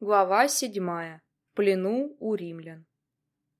Глава седьмая. В плену у римлян.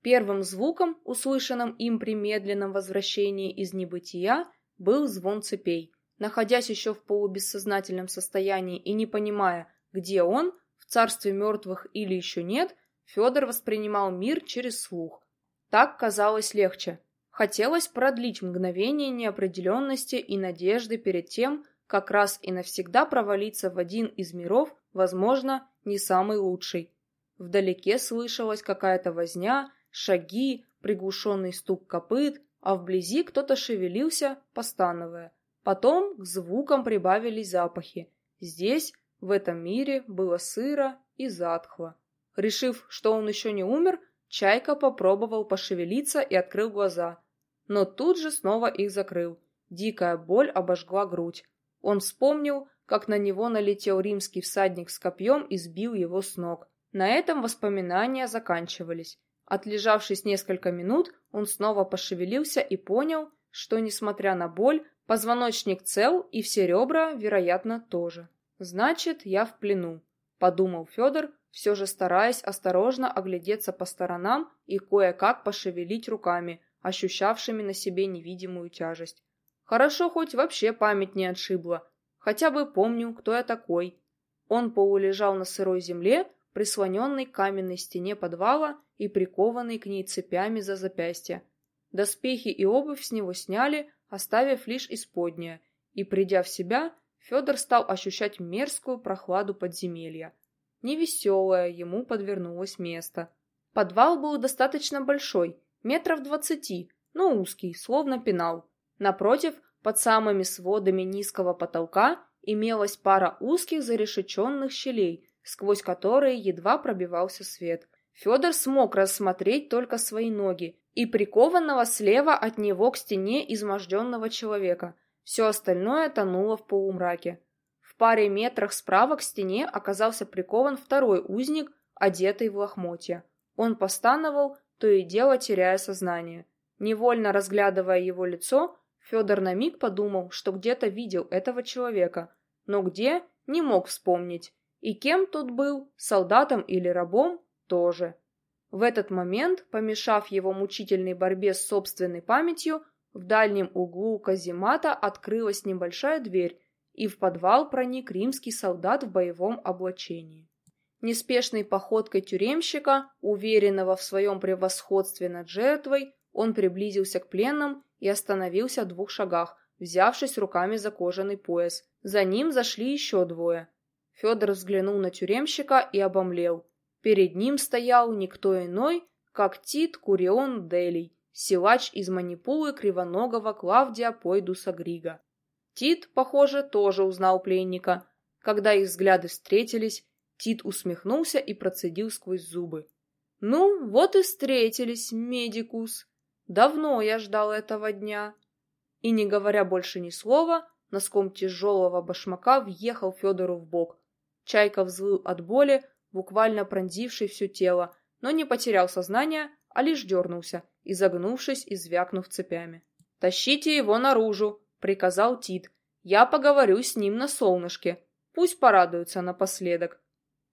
Первым звуком, услышанным им при медленном возвращении из небытия, был звон цепей. Находясь еще в полубессознательном состоянии и не понимая, где он, в царстве мертвых или еще нет, Федор воспринимал мир через слух. Так казалось легче. Хотелось продлить мгновение неопределенности и надежды перед тем, как раз и навсегда провалиться в один из миров, возможно, не самый лучший. Вдалеке слышалась какая-то возня, шаги, приглушенный стук копыт, а вблизи кто-то шевелился, постановая. Потом к звукам прибавились запахи. Здесь, в этом мире, было сыро и затхло. Решив, что он еще не умер, Чайка попробовал пошевелиться и открыл глаза. Но тут же снова их закрыл. Дикая боль обожгла грудь. Он вспомнил, как на него налетел римский всадник с копьем и сбил его с ног. На этом воспоминания заканчивались. Отлежавшись несколько минут, он снова пошевелился и понял, что, несмотря на боль, позвоночник цел и все ребра, вероятно, тоже. «Значит, я в плену», — подумал Федор, все же стараясь осторожно оглядеться по сторонам и кое-как пошевелить руками, ощущавшими на себе невидимую тяжесть. Хорошо хоть вообще память не отшибла, хотя бы помню, кто я такой. Он полулежал на сырой земле, прислоненный к каменной стене подвала и прикованный к ней цепями за запястья. Доспехи и обувь с него сняли, оставив лишь исподнее, и, придя в себя, Федор стал ощущать мерзкую прохладу подземелья. Невеселое ему подвернулось место. Подвал был достаточно большой, метров двадцати, но узкий, словно пенал. Напротив, под самыми сводами низкого потолка, имелась пара узких зарешеченных щелей, сквозь которые едва пробивался свет. Федор смог рассмотреть только свои ноги и прикованного слева от него к стене изможденного человека. Все остальное тонуло в полумраке паре метрах справа к стене оказался прикован второй узник, одетый в лохмотья. Он постановал, то и дело теряя сознание. Невольно разглядывая его лицо, Федор на миг подумал, что где-то видел этого человека, но где – не мог вспомнить. И кем тот был, солдатом или рабом – тоже. В этот момент, помешав его мучительной борьбе с собственной памятью, в дальнем углу каземата открылась небольшая дверь, и в подвал проник римский солдат в боевом облачении. Неспешной походкой тюремщика, уверенного в своем превосходстве над жертвой, он приблизился к пленным и остановился в двух шагах, взявшись руками за кожаный пояс. За ним зашли еще двое. Федор взглянул на тюремщика и обомлел. Перед ним стоял никто иной, как Тит Курион Делий, силач из манипулы кривоногого Клавдия Пойдуса Грига. Тит, похоже, тоже узнал пленника. Когда их взгляды встретились, Тит усмехнулся и процедил сквозь зубы. «Ну, вот и встретились, медикус. Давно я ждал этого дня». И, не говоря больше ни слова, носком тяжелого башмака въехал Федору в бок. Чайка взвыл от боли, буквально пронзившей все тело, но не потерял сознание, а лишь дернулся, изогнувшись и звякнув цепями. «Тащите его наружу!» — приказал Тит. «Я поговорю с ним на солнышке. Пусть порадуется напоследок».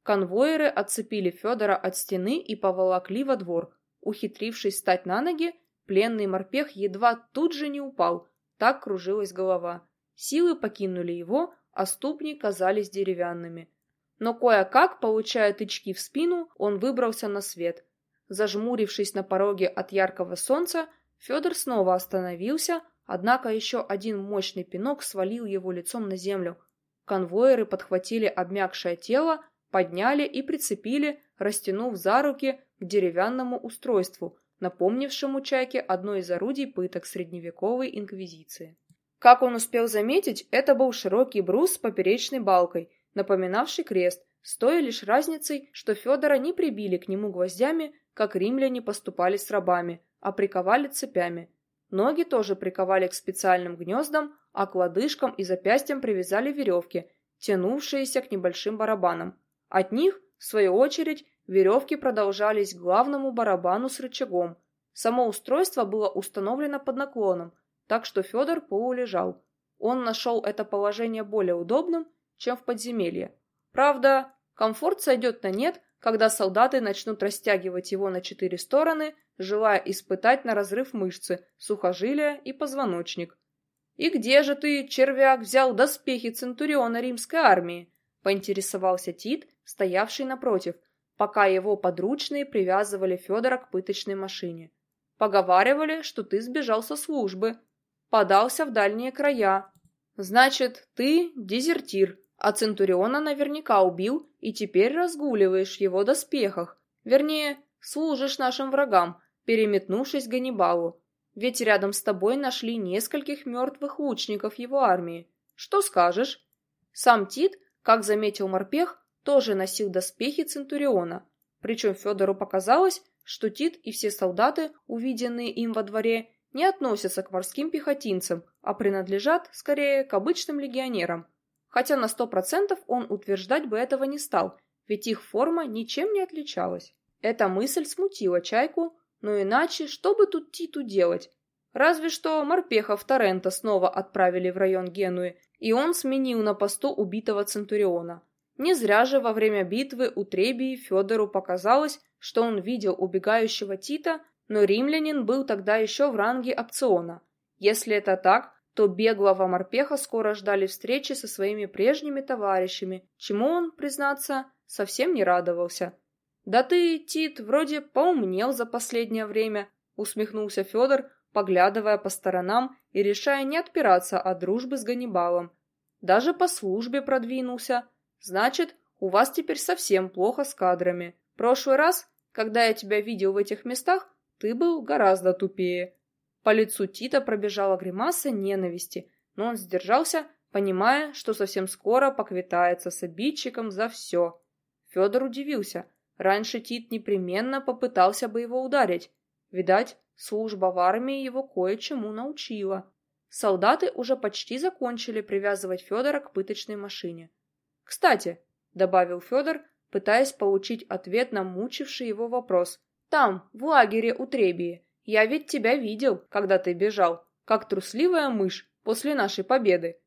Конвоиры отцепили Федора от стены и поволокли во двор. Ухитрившись встать на ноги, пленный морпех едва тут же не упал, так кружилась голова. Силы покинули его, а ступни казались деревянными. Но кое-как, получая тычки в спину, он выбрался на свет. Зажмурившись на пороге от яркого солнца, Федор снова остановился, Однако еще один мощный пинок свалил его лицом на землю. Конвоиры подхватили обмякшее тело, подняли и прицепили, растянув за руки к деревянному устройству, напомнившему Чайке одно из орудий пыток средневековой инквизиции. Как он успел заметить, это был широкий брус с поперечной балкой, напоминавший крест, с той лишь разницей, что Федора не прибили к нему гвоздями, как римляне поступали с рабами, а приковали цепями – Ноги тоже приковали к специальным гнездам, а к лодыжкам и запястьям привязали веревки, тянувшиеся к небольшим барабанам. От них, в свою очередь, веревки продолжались к главному барабану с рычагом. Само устройство было установлено под наклоном, так что Федор полулежал. Он нашел это положение более удобным, чем в подземелье. Правда, Комфорт сойдет на нет, когда солдаты начнут растягивать его на четыре стороны, желая испытать на разрыв мышцы, сухожилия и позвоночник. «И где же ты, червяк, взял доспехи Центуриона римской армии?» — поинтересовался Тит, стоявший напротив, пока его подручные привязывали Федора к пыточной машине. «Поговаривали, что ты сбежал со службы, подался в дальние края. Значит, ты дезертир, а Центуриона наверняка убил и теперь разгуливаешь в его доспехах. Вернее, служишь нашим врагам, переметнувшись к Ганнибалу. Ведь рядом с тобой нашли нескольких мертвых лучников его армии. Что скажешь? Сам Тит, как заметил морпех, тоже носил доспехи Центуриона. Причем Федору показалось, что Тит и все солдаты, увиденные им во дворе, не относятся к морским пехотинцам, а принадлежат, скорее, к обычным легионерам хотя на сто процентов он утверждать бы этого не стал, ведь их форма ничем не отличалась. Эта мысль смутила Чайку, но иначе что бы тут Титу делать? Разве что морпехов Торрента снова отправили в район Генуи, и он сменил на посту убитого Центуриона. Не зря же во время битвы у Требии Федору показалось, что он видел убегающего Тита, но римлянин был тогда еще в ранге опциона. Если это так, то беглого морпеха скоро ждали встречи со своими прежними товарищами, чему он, признаться, совсем не радовался. «Да ты, Тит, вроде поумнел за последнее время», — усмехнулся Федор, поглядывая по сторонам и решая не отпираться от дружбы с Ганнибалом. «Даже по службе продвинулся. Значит, у вас теперь совсем плохо с кадрами. Прошлый раз, когда я тебя видел в этих местах, ты был гораздо тупее. По лицу Тита пробежала гримаса ненависти, но он сдержался, понимая, что совсем скоро поквитается с обидчиком за все. Федор удивился. Раньше Тит непременно попытался бы его ударить. Видать, служба в армии его кое-чему научила. Солдаты уже почти закончили привязывать Федора к пыточной машине. «Кстати», — добавил Федор, пытаясь получить ответ на мучивший его вопрос, «там, в лагере у Требии, я ведь тебя видел, когда ты бежал, как трусливая мышь после нашей победы.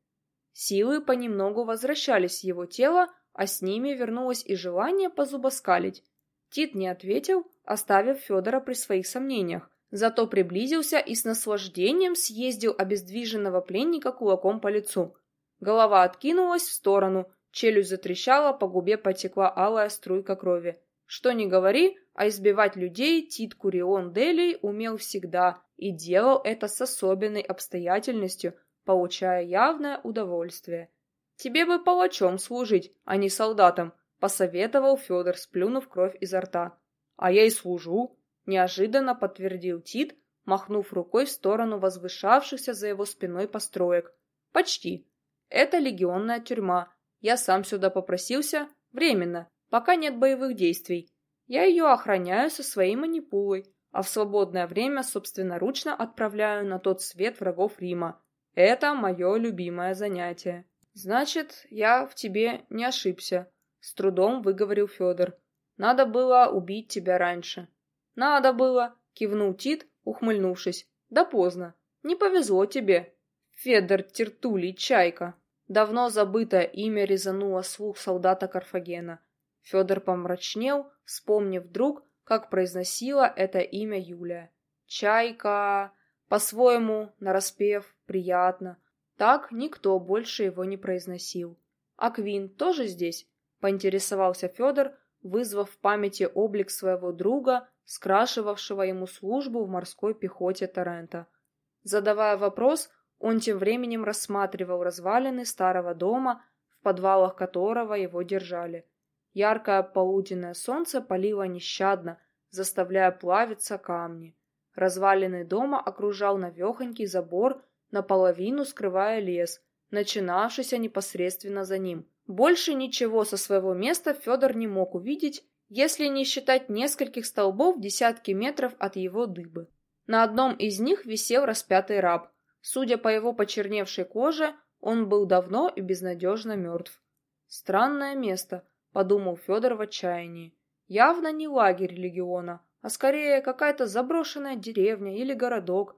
Силы понемногу возвращались в его тело, а с ними вернулось и желание позубоскалить. Тит не ответил, оставив Федора при своих сомнениях, зато приблизился и с наслаждением съездил обездвиженного пленника кулаком по лицу. Голова откинулась в сторону, челюсть затрещала, по губе потекла алая струйка крови. Что ни говори, а избивать людей Тит Курион Делий умел всегда и делал это с особенной обстоятельностью, получая явное удовольствие. «Тебе бы палачом служить, а не солдатом», — посоветовал Федор, сплюнув кровь изо рта. «А я и служу», — неожиданно подтвердил Тит, махнув рукой в сторону возвышавшихся за его спиной построек. «Почти. Это легионная тюрьма. Я сам сюда попросился, временно, пока нет боевых действий. Я ее охраняю со своей манипулой, а в свободное время собственноручно отправляю на тот свет врагов Рима. Это мое любимое занятие. Значит, я в тебе не ошибся, с трудом выговорил Федор. Надо было убить тебя раньше. Надо было, кивнул Тит, ухмыльнувшись. Да поздно. Не повезло тебе. Федор Тертулий Чайка. Давно забытое имя резануло слух солдата Карфагена. Федор помрачнел, вспомнив вдруг, как произносила это имя Юлия. «Чайка!» По-своему, нараспев, приятно. Так никто больше его не произносил. «А Квин тоже здесь?» — поинтересовался Федор, вызвав в памяти облик своего друга, скрашивавшего ему службу в морской пехоте Торрента. Задавая вопрос, он тем временем рассматривал развалины старого дома, в подвалах которого его держали. Яркое полуденное солнце палило нещадно, заставляя плавиться камни. Развалины дома окружал навехонький забор, наполовину скрывая лес, начинавшийся непосредственно за ним. Больше ничего со своего места Федор не мог увидеть, если не считать нескольких столбов десятки метров от его дыбы. На одном из них висел распятый раб. Судя по его почерневшей коже, он был давно и безнадежно мертв. Странное место, — подумал Федор в отчаянии. «Явно не лагерь легиона, а скорее какая-то заброшенная деревня или городок.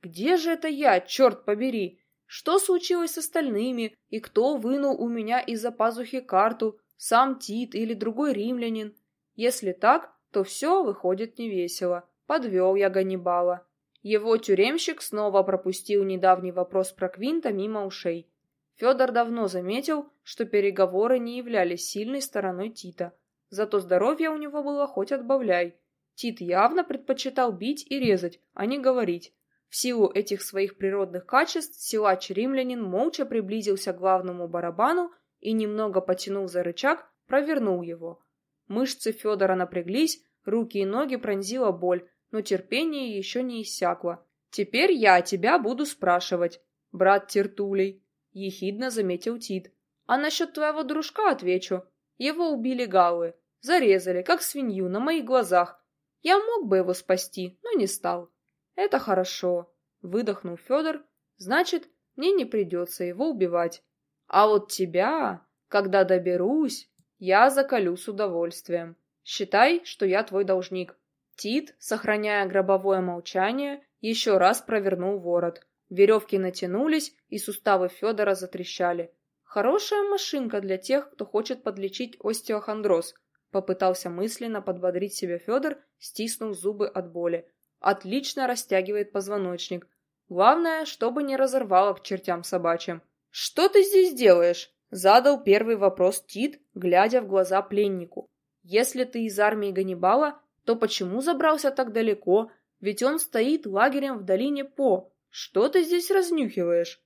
Где же это я, черт побери? Что случилось с остальными, и кто вынул у меня из-за пазухи карту, Сам Тит или другой римлянин? Если так, то все выходит невесело. Подвел я Ганнибала. Его тюремщик снова пропустил недавний вопрос про Квинта мимо ушей. Федор давно заметил, что переговоры не являлись сильной стороной Тита. Зато здоровье у него было хоть отбавляй. Тит явно предпочитал бить и резать, а не говорить. В силу этих своих природных качеств силач-римлянин молча приблизился к главному барабану и, немного потянув за рычаг, провернул его. Мышцы Федора напряглись, руки и ноги пронзила боль, но терпение еще не иссякло. «Теперь я тебя буду спрашивать, брат Тертулей», — ехидно заметил Тит. «А насчет твоего дружка отвечу. Его убили галлы, зарезали, как свинью, на моих глазах. Я мог бы его спасти, но не стал. Это хорошо», — выдохнул Федор. «Значит, мне не придется его убивать. А вот тебя, когда доберусь, я заколю с удовольствием. Считай, что я твой должник. Тит, сохраняя гробовое молчание, еще раз провернул ворот. Веревки натянулись, и суставы Федора затрещали. Хорошая машинка для тех, кто хочет подлечить остеохондроз. Попытался мысленно подбодрить себя Федор, стиснув зубы от боли. Отлично растягивает позвоночник. Главное, чтобы не разорвало к чертям собачьим. «Что ты здесь делаешь?» Задал первый вопрос Тит, глядя в глаза пленнику. «Если ты из армии Ганнибала, то почему забрался так далеко? Ведь он стоит лагерем в долине По. Что ты здесь разнюхиваешь?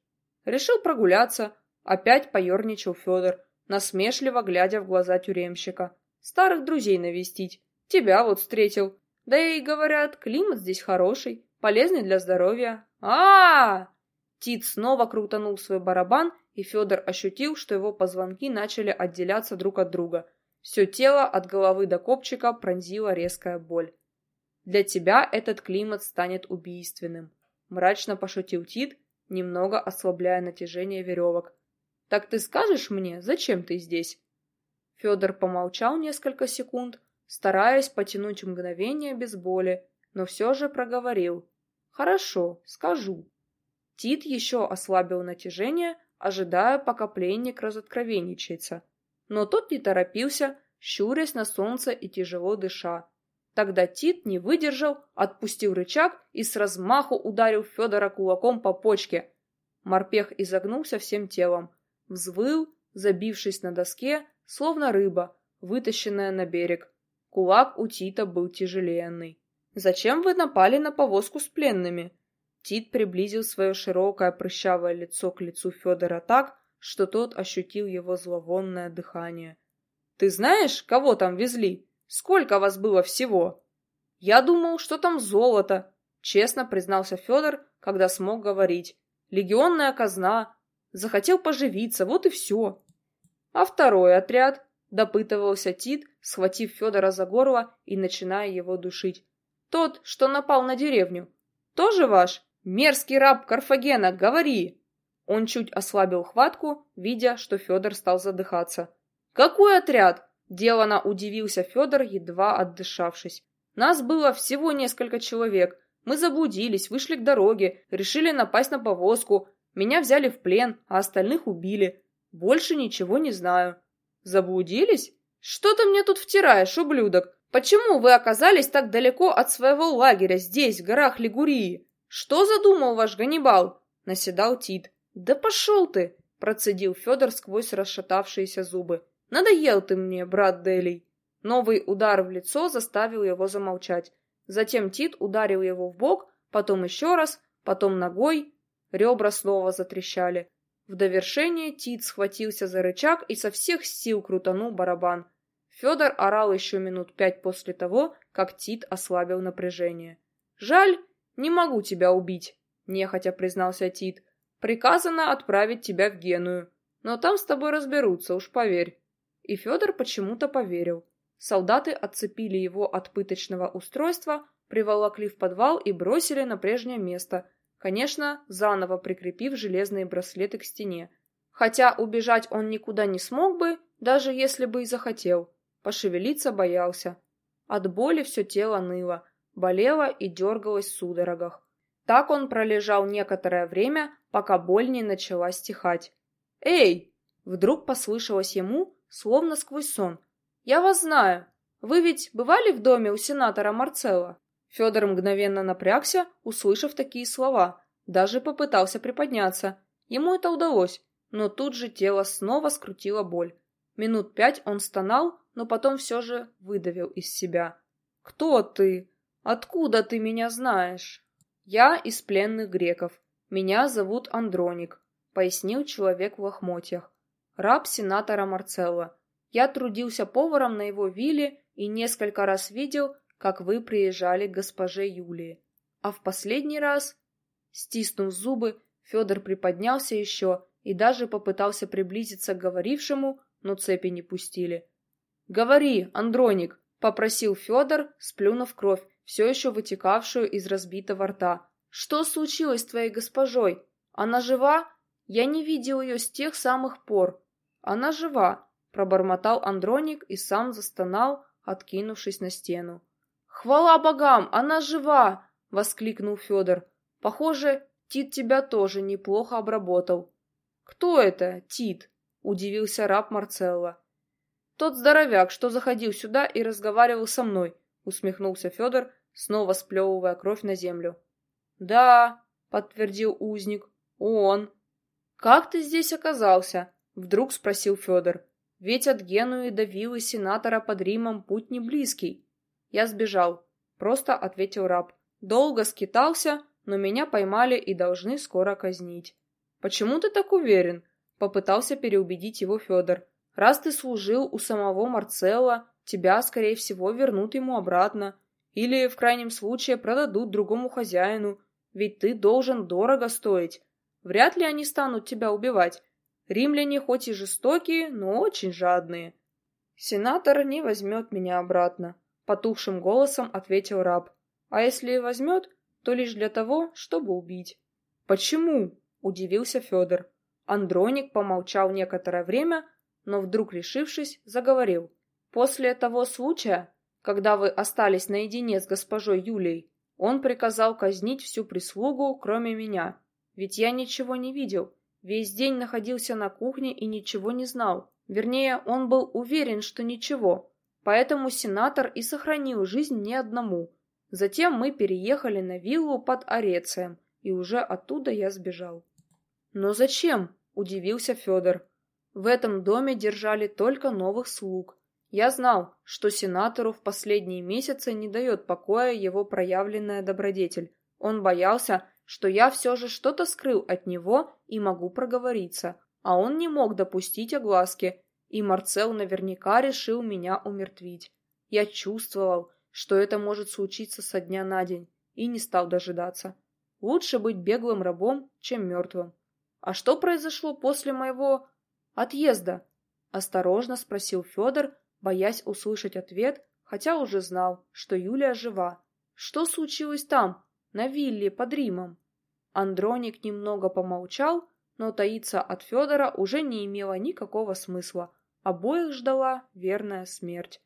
Решил прогуляться. Опять поерничал Федор, насмешливо глядя в глаза тюремщика. Старых друзей навестить. Тебя вот встретил. Да и, говорят, климат здесь хороший, полезный для здоровья. а а, -а! Тит снова крутанул свой барабан, и Федор ощутил, что его позвонки начали отделяться друг от друга. Все тело от головы до копчика пронзила резкая боль. «Для тебя этот климат станет убийственным», — мрачно пошутил Тит, немного ослабляя натяжение веревок. «Так ты скажешь мне, зачем ты здесь?» Федор помолчал несколько секунд, стараясь потянуть мгновение без боли, но все же проговорил. «Хорошо, скажу». Тит еще ослабил натяжение, ожидая, пока пленник разоткровенничается но тот не торопился, щурясь на солнце и тяжело дыша. Тогда Тит не выдержал, отпустил рычаг и с размаху ударил Федора кулаком по почке. Морпех изогнулся всем телом, взвыл, забившись на доске, словно рыба, вытащенная на берег. Кулак у Тита был тяжеленный. «Зачем вы напали на повозку с пленными?» Тит приблизил свое широкое прыщавое лицо к лицу Федора так, что тот ощутил его зловонное дыхание. «Ты знаешь, кого там везли? Сколько вас было всего?» «Я думал, что там золото», — честно признался Федор, когда смог говорить. «Легионная казна. Захотел поживиться, вот и все». «А второй отряд?» — допытывался Тит, схватив Федора за горло и начиная его душить. «Тот, что напал на деревню. Тоже ваш? Мерзкий раб Карфагена, говори!» Он чуть ослабил хватку, видя, что Федор стал задыхаться. «Какой отряд?» – делано удивился Федор, едва отдышавшись. «Нас было всего несколько человек. Мы заблудились, вышли к дороге, решили напасть на повозку. Меня взяли в плен, а остальных убили. Больше ничего не знаю». «Заблудились? Что ты мне тут втираешь, ублюдок? Почему вы оказались так далеко от своего лагеря здесь, в горах Лигурии? Что задумал ваш Ганнибал?» – наседал Тит. «Да пошел ты!» — процедил Федор сквозь расшатавшиеся зубы. «Надоел ты мне, брат Делий!» Новый удар в лицо заставил его замолчать. Затем Тит ударил его в бок, потом еще раз, потом ногой. Ребра снова затрещали. В довершение Тит схватился за рычаг и со всех сил крутанул барабан. Федор орал еще минут пять после того, как Тит ослабил напряжение. «Жаль, не могу тебя убить», — нехотя признался Тит. Приказано отправить тебя в Геную, но там с тобой разберутся, уж поверь. И Федор почему-то поверил. Солдаты отцепили его от пыточного устройства, приволокли в подвал и бросили на прежнее место, конечно, заново прикрепив железные браслеты к стене. Хотя убежать он никуда не смог бы, даже если бы и захотел. Пошевелиться боялся. От боли все тело ныло, болело и дергалось в судорогах. Так он пролежал некоторое время, пока боль не начала стихать. «Эй!» Вдруг послышалось ему, словно сквозь сон. «Я вас знаю. Вы ведь бывали в доме у сенатора Марцелла?» Федор мгновенно напрягся, услышав такие слова. Даже попытался приподняться. Ему это удалось, но тут же тело снова скрутило боль. Минут пять он стонал, но потом все же выдавил из себя. «Кто ты? Откуда ты меня знаешь?» «Я из пленных греков. Меня зовут Андроник», — пояснил человек в лохмотьях. «Раб сенатора Марцелла. Я трудился поваром на его вилле и несколько раз видел, как вы приезжали к госпоже Юлии. А в последний раз...» Стиснув зубы, Федор приподнялся еще и даже попытался приблизиться к говорившему, но цепи не пустили. «Говори, Андроник!» — попросил Федор, сплюнув кровь, все еще вытекавшую из разбитого рта. «Что случилось с твоей госпожой? Она жива? Я не видел ее с тех самых пор». «Она жива», — пробормотал Андроник и сам застонал, откинувшись на стену. «Хвала богам, она жива!» — воскликнул Федор. «Похоже, Тит тебя тоже неплохо обработал». «Кто это, Тит?» — удивился раб Марцелла. «Тот здоровяк, что заходил сюда и разговаривал со мной», — усмехнулся Федор, снова сплевывая кровь на землю. «Да», — подтвердил узник, — «он». «Как ты здесь оказался?» — вдруг спросил Федор. «Ведь от Генуи до виллы сенатора под Римом путь не близкий». «Я сбежал», — просто ответил раб. «Долго скитался, но меня поймали и должны скоро казнить». «Почему ты так уверен?» — попытался переубедить его Федор. «Раз ты служил у самого Марцелла, тебя, скорее всего, вернут ему обратно. Или, в крайнем случае, продадут другому хозяину, ведь ты должен дорого стоить. Вряд ли они станут тебя убивать. Римляне хоть и жестокие, но очень жадные. Сенатор не возьмет меня обратно, потухшим голосом ответил раб. А если и возьмет, то лишь для того, чтобы убить. Почему? удивился Федор. Андроник помолчал некоторое время, но вдруг решившись, заговорил. После того случая, когда вы остались наедине с госпожой Юлией, он приказал казнить всю прислугу, кроме меня. Ведь я ничего не видел. Весь день находился на кухне и ничего не знал. Вернее, он был уверен, что ничего. Поэтому сенатор и сохранил жизнь не одному. Затем мы переехали на виллу под Орецием, и уже оттуда я сбежал. «Но зачем?» – удивился Федор. «В этом доме держали только новых слуг, я знал, что сенатору в последние месяцы не дает покоя его проявленная добродетель. Он боялся, что я все же что-то скрыл от него и могу проговориться, а он не мог допустить огласки, и Марцел наверняка решил меня умертвить. Я чувствовал, что это может случиться со дня на день, и не стал дожидаться. Лучше быть беглым рабом, чем мертвым. А что произошло после моего отъезда? Осторожно спросил Федор, боясь услышать ответ, хотя уже знал, что Юлия жива. Что случилось там, на вилле под Римом? Андроник немного помолчал, но таиться от Федора уже не имело никакого смысла. Обоих ждала верная смерть.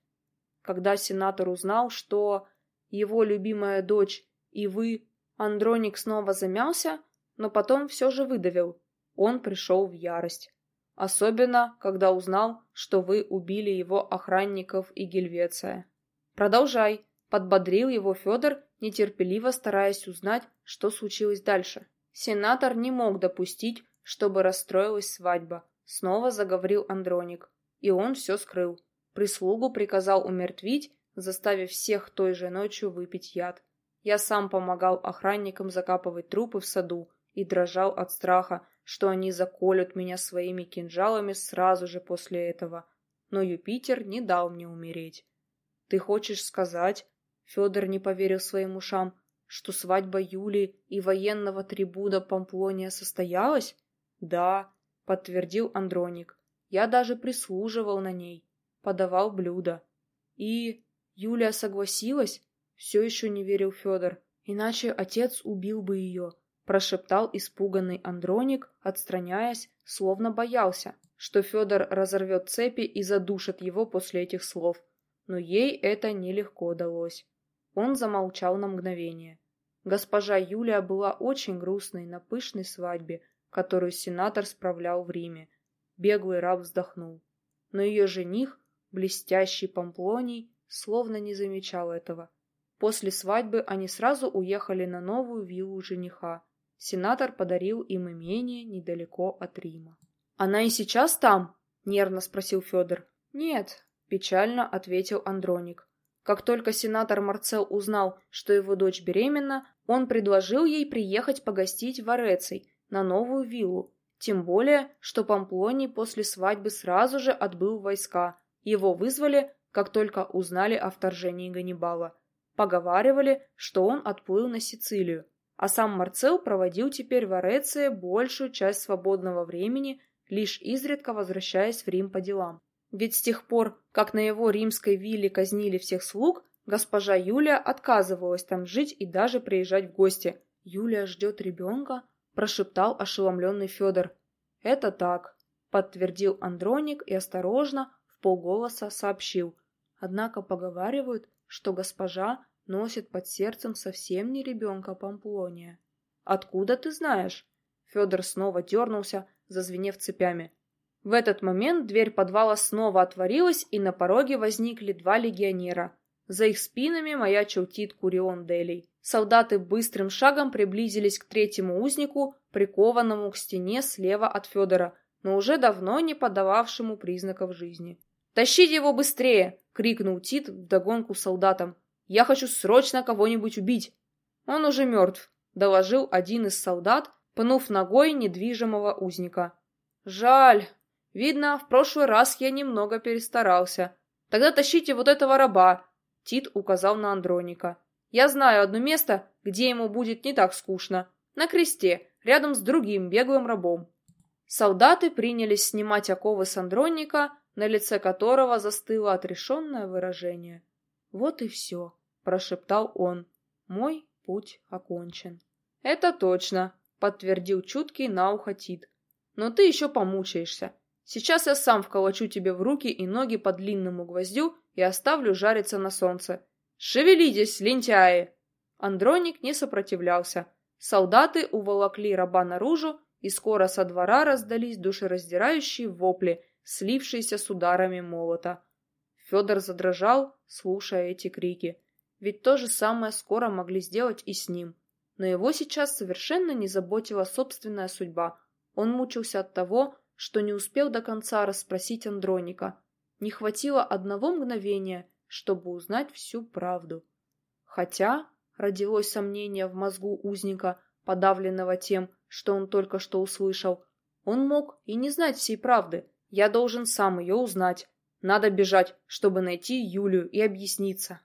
Когда сенатор узнал, что его любимая дочь и вы, Андроник снова замялся, но потом все же выдавил. Он пришел в ярость. Особенно, когда узнал, что вы убили его охранников и Гельвеция. Продолжай, подбодрил его Федор, нетерпеливо стараясь узнать, что случилось дальше. Сенатор не мог допустить, чтобы расстроилась свадьба. Снова заговорил Андроник. И он все скрыл. Прислугу приказал умертвить, заставив всех той же ночью выпить яд. Я сам помогал охранникам закапывать трупы в саду и дрожал от страха, что они заколют меня своими кинжалами сразу же после этого. Но Юпитер не дал мне умереть. Ты хочешь сказать, Федор не поверил своим ушам, что свадьба Юлии и военного трибуна Памплония состоялась? Да, подтвердил Андроник. Я даже прислуживал на ней, подавал блюда. И Юлия согласилась? Все еще не верил Федор. Иначе отец убил бы ее прошептал испуганный Андроник, отстраняясь, словно боялся, что Федор разорвет цепи и задушит его после этих слов. Но ей это нелегко далось. Он замолчал на мгновение. Госпожа Юлия была очень грустной на пышной свадьбе, которую сенатор справлял в Риме. Беглый раб вздохнул. но ее жених, блестящий Памплоний, словно не замечал этого. После свадьбы они сразу уехали на новую виллу жениха. Сенатор подарил им имение недалеко от Рима. «Она и сейчас там?» — нервно спросил Федор. «Нет», — печально ответил Андроник. Как только сенатор Марцел узнал, что его дочь беременна, он предложил ей приехать погостить в Ореций на новую виллу, тем более, что Памплоний после свадьбы сразу же отбыл войска. Его вызвали, как только узнали о вторжении Ганнибала. Поговаривали, что он отплыл на Сицилию, а сам Марцел проводил теперь в Ореции большую часть свободного времени, лишь изредка возвращаясь в Рим по делам. Ведь с тех пор, как на его римской вилле казнили всех слуг, госпожа Юлия отказывалась там жить и даже приезжать в гости. «Юлия ждет ребенка?» – прошептал ошеломленный Федор. «Это так», – подтвердил Андроник и осторожно, в полголоса сообщил. Однако поговаривают, что госпожа носит под сердцем совсем не ребенка Памплония. «Откуда ты знаешь?» Федор снова дернулся, зазвенев цепями. В этот момент дверь подвала снова отворилась, и на пороге возникли два легионера. За их спинами маячил Тит Курион Делей. Солдаты быстрым шагом приблизились к третьему узнику, прикованному к стене слева от Федора, но уже давно не подававшему признаков жизни. «Тащите его быстрее!» — крикнул Тит вдогонку солдатам. «Я хочу срочно кого-нибудь убить!» «Он уже мертв», — доложил один из солдат, пнув ногой недвижимого узника. «Жаль. Видно, в прошлый раз я немного перестарался. Тогда тащите вот этого раба!» Тит указал на Андроника. «Я знаю одно место, где ему будет не так скучно. На кресте, рядом с другим беглым рабом». Солдаты принялись снимать оковы с Андроника, на лице которого застыло отрешенное выражение. «Вот и все», — прошептал он. «Мой путь окончен». «Это точно», — подтвердил чуткий на ухо Тит. «Но ты еще помучаешься. Сейчас я сам вколочу тебе в руки и ноги по длинному гвоздю и оставлю жариться на солнце. Шевелитесь, лентяи!» Андроник не сопротивлялся. Солдаты уволокли раба наружу, и скоро со двора раздались душераздирающие вопли, слившиеся с ударами молота. Федор задрожал, слушая эти крики. Ведь то же самое скоро могли сделать и с ним. Но его сейчас совершенно не заботила собственная судьба. Он мучился от того, что не успел до конца расспросить Андроника. Не хватило одного мгновения, чтобы узнать всю правду. Хотя родилось сомнение в мозгу узника, подавленного тем, что он только что услышал. Он мог и не знать всей правды. Я должен сам ее узнать. Надо бежать, чтобы найти Юлию и объясниться.